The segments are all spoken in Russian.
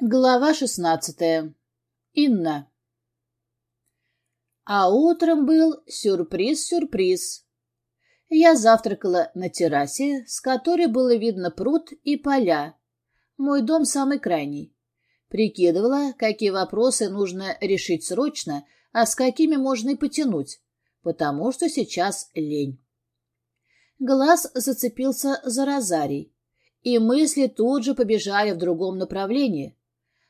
Глава шестнадцатая. Инна. А утром был сюрприз-сюрприз. Я завтракала на террасе, с которой было видно пруд и поля. Мой дом самый крайний. Прикидывала, какие вопросы нужно решить срочно, а с какими можно и потянуть, потому что сейчас лень. Глаз зацепился за розарий, и мысли тут же побежали в другом направлении —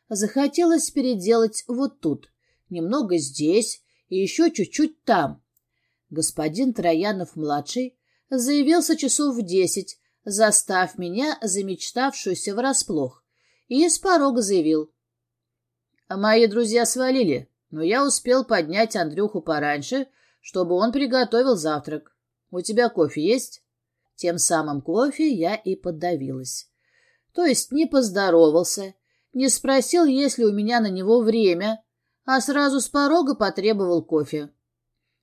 захотелось переделать вот тут, немного здесь и еще чуть-чуть там. Господин Троянов-младший заявился часов в десять, застав меня, замечтавшуюся врасплох, и с порога заявил. «Мои друзья свалили, но я успел поднять Андрюху пораньше, чтобы он приготовил завтрак. У тебя кофе есть?» Тем самым кофе я и подавилась. То есть не поздоровался, не спросил, есть ли у меня на него время, а сразу с порога потребовал кофе.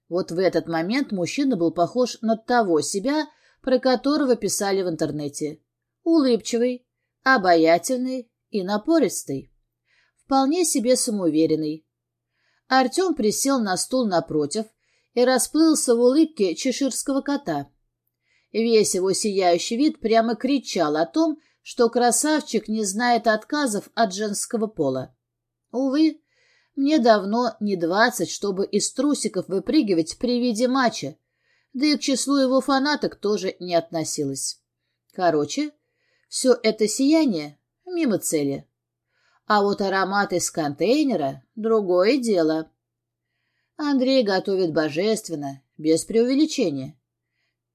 Вот в этот момент мужчина был похож на того себя, про которого писали в интернете. Улыбчивый, обаятельный и напористый. Вполне себе самоуверенный. Артем присел на стул напротив и расплылся в улыбке чеширского кота. Весь его сияющий вид прямо кричал о том, что красавчик не знает отказов от женского пола. Увы, мне давно не двадцать, чтобы из трусиков выпрыгивать при виде матча, да и к числу его фанаток тоже не относилась. Короче, все это сияние мимо цели. А вот аромат из контейнера — другое дело. Андрей готовит божественно, без преувеличения.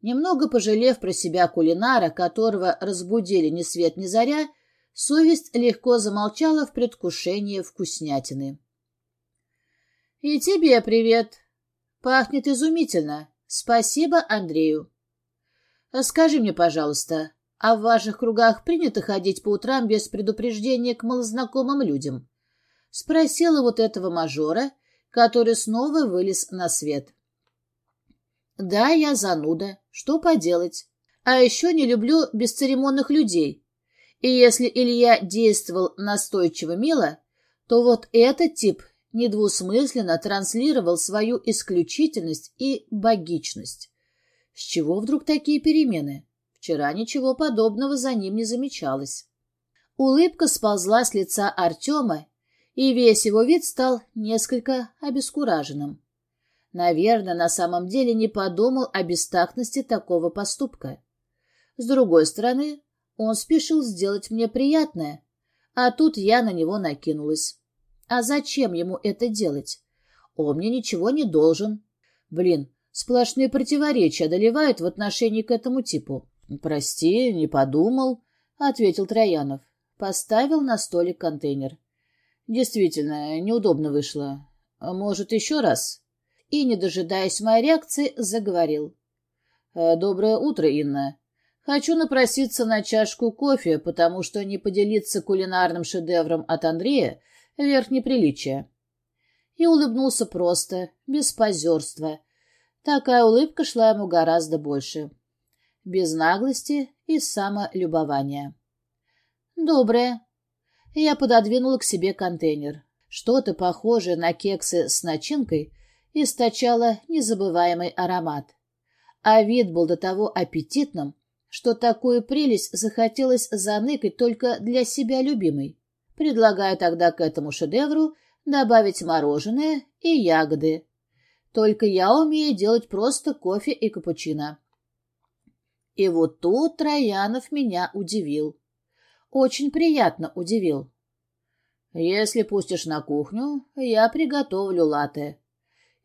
Немного пожалев про себя кулинара, которого разбудили ни свет ни заря, совесть легко замолчала в предвкушении вкуснятины. «И тебе привет. Пахнет изумительно. Спасибо Андрею. Скажи мне, пожалуйста, а в ваших кругах принято ходить по утрам без предупреждения к малознакомым людям?» Спросила вот этого мажора, который снова вылез на свет. Да, я зануда. Что поделать? А еще не люблю бесцеремонных людей. И если Илья действовал настойчиво мило, то вот этот тип недвусмысленно транслировал свою исключительность и богичность. С чего вдруг такие перемены? Вчера ничего подобного за ним не замечалось. Улыбка сползла с лица Артема, и весь его вид стал несколько обескураженным. Наверное, на самом деле не подумал о бестактности такого поступка. С другой стороны, он спешил сделать мне приятное, а тут я на него накинулась. А зачем ему это делать? Он мне ничего не должен. Блин, сплошные противоречия одолевают в отношении к этому типу. «Прости, не подумал», — ответил Троянов. Поставил на столик контейнер. «Действительно, неудобно вышло. Может, еще раз?» И, не дожидаясь моей реакции, заговорил. «Э, «Доброе утро, Инна. Хочу напроситься на чашку кофе, потому что не поделиться кулинарным шедевром от Андрея — верх неприличия». И улыбнулся просто, без позерства. Такая улыбка шла ему гораздо больше. Без наглости и самолюбования. «Доброе». Я пододвинула к себе контейнер. Что-то похожее на кексы с начинкой — источала незабываемый аромат. А вид был до того аппетитным, что такую прелесть захотелось заныкать только для себя любимой. Предлагаю тогда к этому шедевру добавить мороженое и ягоды. Только я умею делать просто кофе и капучино. И вот тут Троянов меня удивил. Очень приятно удивил. Если пустишь на кухню, я приготовлю латте.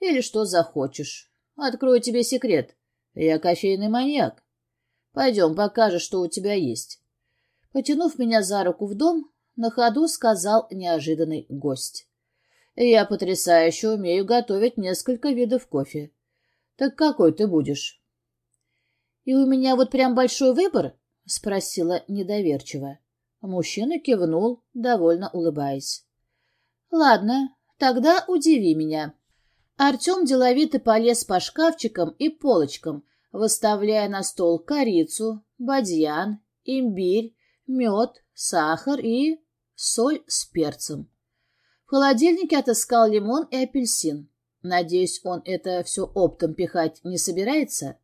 Или что захочешь. Открою тебе секрет. Я кофейный маньяк. Пойдем, покажешь, что у тебя есть. Потянув меня за руку в дом, на ходу сказал неожиданный гость. Я потрясающе умею готовить несколько видов кофе. Так какой ты будешь? И у меня вот прям большой выбор? Спросила недоверчиво. Мужчина кивнул, довольно улыбаясь. Ладно, тогда удиви меня. Артем деловито полез по шкафчикам и полочкам, выставляя на стол корицу, бадьян, имбирь, мед, сахар и... соль с перцем. В холодильнике отыскал лимон и апельсин. Надеюсь, он это все оптом пихать не собирается?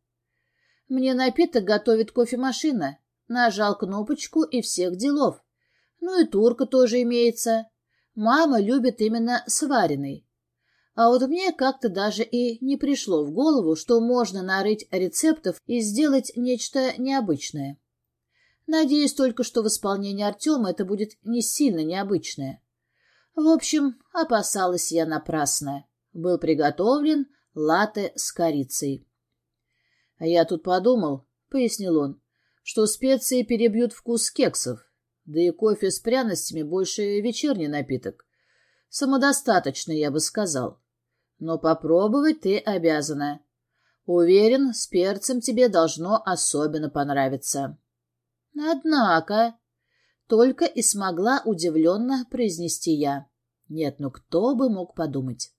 Мне напиток готовит кофемашина. Нажал кнопочку и всех делов. Ну и турка тоже имеется. Мама любит именно сваренный. А вот мне как-то даже и не пришло в голову, что можно нарыть рецептов и сделать нечто необычное. Надеюсь только, что в исполнении Артема это будет не сильно необычное. В общем, опасалась я напрасно. Был приготовлен латте с корицей. — А я тут подумал, — пояснил он, — что специи перебьют вкус кексов, да и кофе с пряностями больше вечерний напиток. Самодостаточный, я бы сказал. Но попробовать ты обязана. Уверен, с перцем тебе должно особенно понравиться. Однако, только и смогла удивленно произнести я. Нет, ну кто бы мог подумать.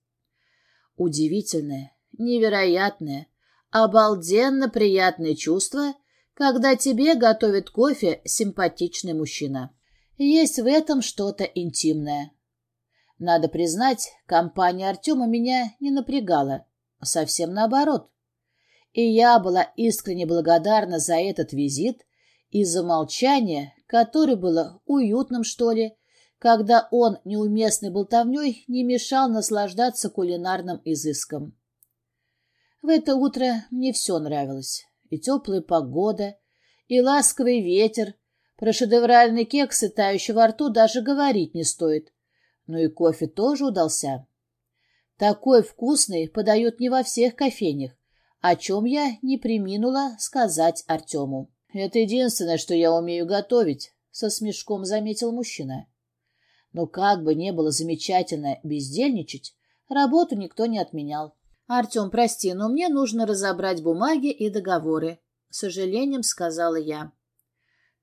Удивительное, невероятное, обалденно приятное чувство, когда тебе готовит кофе симпатичный мужчина. Есть в этом что-то интимное. Надо признать, компания Артема меня не напрягала. Совсем наоборот. И я была искренне благодарна за этот визит и за молчание, которое было уютным, что ли, когда он неуместной болтовней не мешал наслаждаться кулинарным изыском. В это утро мне все нравилось. И теплая погода, и ласковый ветер, про шедевральный кекс и во рту даже говорить не стоит. Но и кофе тоже удался. Такой вкусный подают не во всех кофейнях, о чем я не приминула сказать Артему. «Это единственное, что я умею готовить», — со смешком заметил мужчина. Но как бы не было замечательно бездельничать, работу никто не отменял. «Артем, прости, но мне нужно разобрать бумаги и договоры», — сожалением сказала я.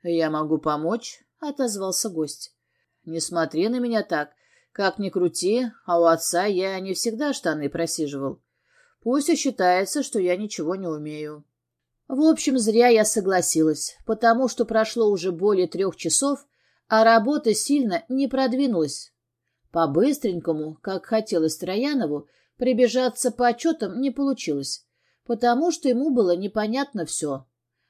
«Я могу помочь», — отозвался гость. «Не смотри на меня так. Как ни крути, а у отца я не всегда штаны просиживал. Пусть и считается, что я ничего не умею». В общем, зря я согласилась, потому что прошло уже более трех часов, а работа сильно не продвинулась. По-быстренькому, как хотелось Троянову, прибежаться по отчетам не получилось, потому что ему было непонятно все,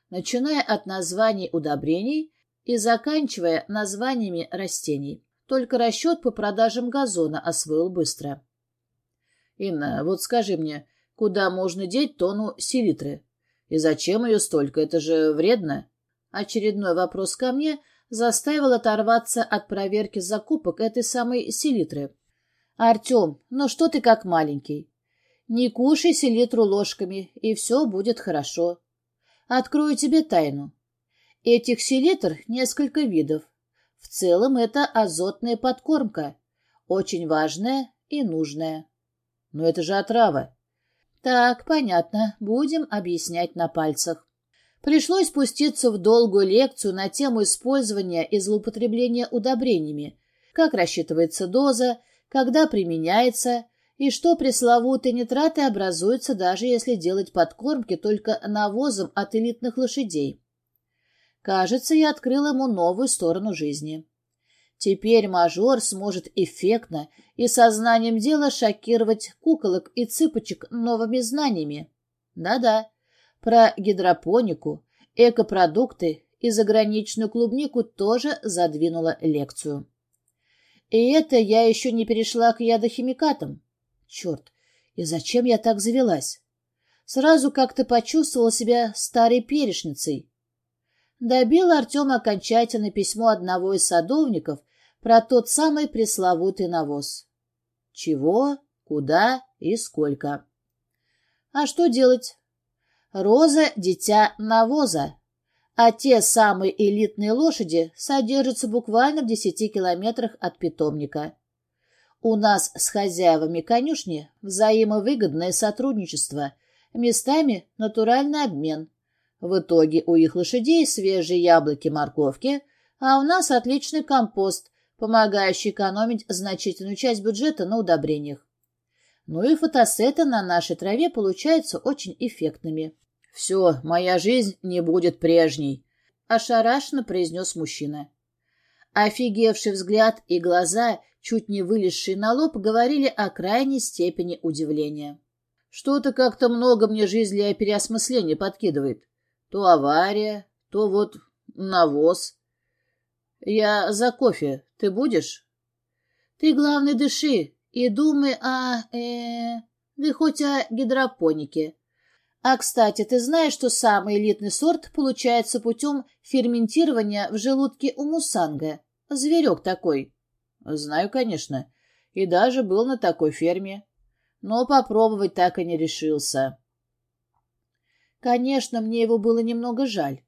начиная от названий удобрений и заканчивая названиями растений. Только расчет по продажам газона освоил быстро. «Инна, вот скажи мне, куда можно деть тонну селитры?» И зачем ее столько? Это же вредно. Очередной вопрос ко мне заставил оторваться от проверки закупок этой самой селитры. «Артем, ну что ты как маленький? Не кушай селитру ложками, и все будет хорошо. Открою тебе тайну. Этих селитр несколько видов. В целом это азотная подкормка, очень важная и нужная. Но это же отрава. Так, понятно, будем объяснять на пальцах. Пришлось спуститься в долгую лекцию на тему использования и злоупотребления удобрениями, как рассчитывается доза, когда применяется, и что пресловутые нитраты образуются даже если делать подкормки только навозом от элитных лошадей. Кажется, я открыл ему новую сторону жизни. Теперь мажор сможет эффектно и сознанием дела шокировать куколок и цыпочек новыми знаниями. Да-да, про гидропонику, экопродукты и заграничную клубнику тоже задвинула лекцию. И это я еще не перешла к ядохимикатам. Черт, и зачем я так завелась? Сразу как-то почувствовала себя старой перешницей. Добил Артем окончательно письмо одного из садовников про тот самый пресловутый навоз. Чего, куда и сколько. А что делать? Роза — дитя навоза, а те самые элитные лошади содержатся буквально в десяти километрах от питомника. У нас с хозяевами конюшни взаимовыгодное сотрудничество, местами натуральный обмен. В итоге у их лошадей свежие яблоки-морковки, а у нас отличный компост, помогающий экономить значительную часть бюджета на удобрениях. Ну и фотосеты на нашей траве получаются очень эффектными. «Все, моя жизнь не будет прежней», — ошарашенно произнес мужчина. Офигевший взгляд и глаза, чуть не вылезшие на лоб, говорили о крайней степени удивления. Что-то как-то много мне жизнь для переосмысления подкидывает. То авария, то вот навоз. Я за кофе. Ты будешь? Ты, главное, дыши и думай о... э да хоть о гидропонике. А, кстати, ты знаешь, что самый элитный сорт получается путем ферментирования в желудке у мусанга? Зверек такой. Знаю, конечно. И даже был на такой ферме. Но попробовать так и не решился. Конечно, мне его было немного жаль.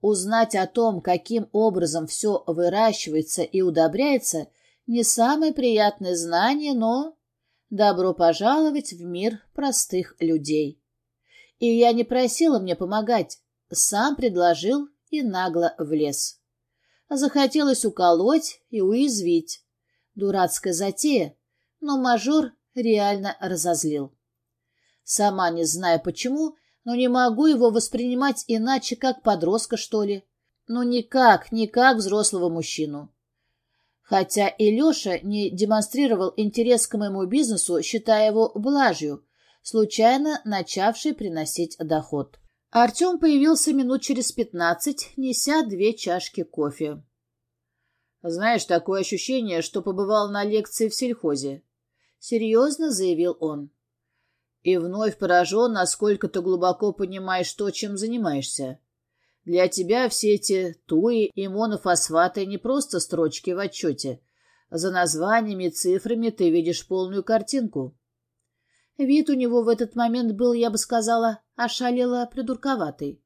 Узнать о том, каким образом все выращивается и удобряется, не самое приятное знание, но добро пожаловать в мир простых людей. И я не просила мне помогать, сам предложил и нагло влез. Захотелось уколоть и уязвить. Дурацкая затея, но мажор реально разозлил. Сама не знаю почему, но не могу его воспринимать иначе, как подростка, что ли. Ну, никак, не как взрослого мужчину. Хотя и Леша не демонстрировал интерес к моему бизнесу, считая его блажью, случайно начавшей приносить доход. Артем появился минут через пятнадцать, неся две чашки кофе. «Знаешь, такое ощущение, что побывал на лекции в сельхозе», — серьезно заявил он и вновь поражен, насколько ты глубоко понимаешь то, чем занимаешься. Для тебя все эти туи и монофосфаты не просто строчки в отчете. За названиями и цифрами ты видишь полную картинку. Вид у него в этот момент был, я бы сказала, ошалело придурковатый.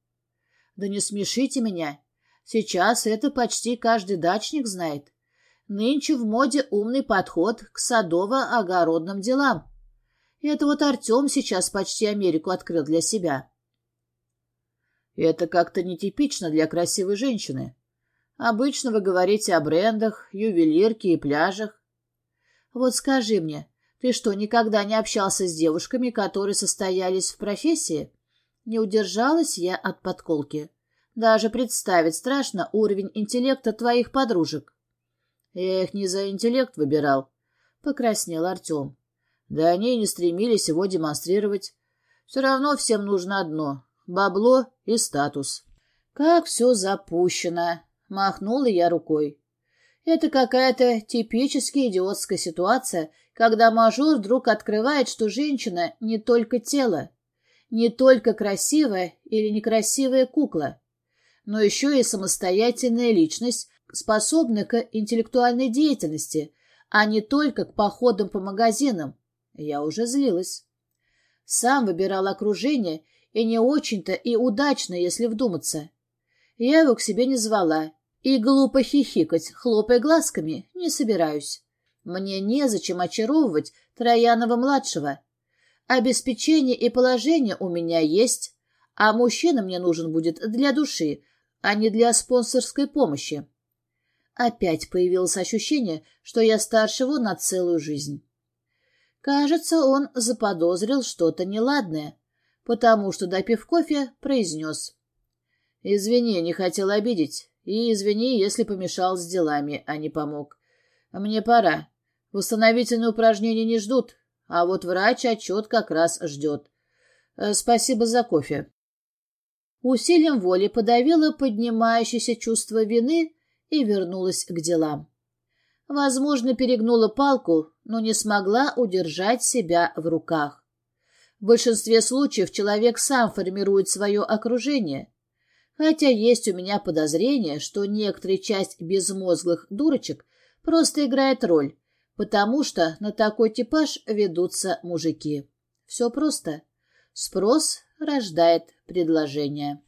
Да не смешите меня. Сейчас это почти каждый дачник знает. Нынче в моде умный подход к садово-огородным делам. Это вот Артем сейчас почти Америку открыл для себя. Это как-то нетипично для красивой женщины. Обычно вы говорите о брендах, ювелирке и пляжах. Вот скажи мне, ты что, никогда не общался с девушками, которые состоялись в профессии? Не удержалась я от подколки. Даже представить страшно уровень интеллекта твоих подружек. Я их не за интеллект выбирал, — покраснел Артем. Да они и не стремились его демонстрировать. Все равно всем нужно одно — бабло и статус. Как все запущено, махнула я рукой. Это какая-то типически идиотская ситуация, когда мажор вдруг открывает, что женщина не только тело, не только красивая или некрасивая кукла, но еще и самостоятельная личность, способная к интеллектуальной деятельности, а не только к походам по магазинам, я уже злилась. Сам выбирал окружение, и не очень-то и удачно, если вдуматься. Я его к себе не звала, и глупо хихикать, хлопая глазками, не собираюсь. Мне незачем очаровывать Троянова-младшего. Обеспечение и положение у меня есть, а мужчина мне нужен будет для души, а не для спонсорской помощи. Опять появилось ощущение, что я старше его на целую жизнь. Кажется, он заподозрил что-то неладное, потому что, допив кофе, произнес. «Извини, не хотел обидеть. И извини, если помешал с делами, а не помог. Мне пора. Восстановительные упражнения не ждут, а вот врач отчет как раз ждет. Э, спасибо за кофе». Усилием воли подавила поднимающееся чувство вины и вернулась к делам. Возможно, перегнула палку, но не смогла удержать себя в руках. В большинстве случаев человек сам формирует свое окружение. Хотя есть у меня подозрение, что некоторая часть безмозглых дурочек просто играет роль, потому что на такой типаж ведутся мужики. Все просто. Спрос рождает предложение.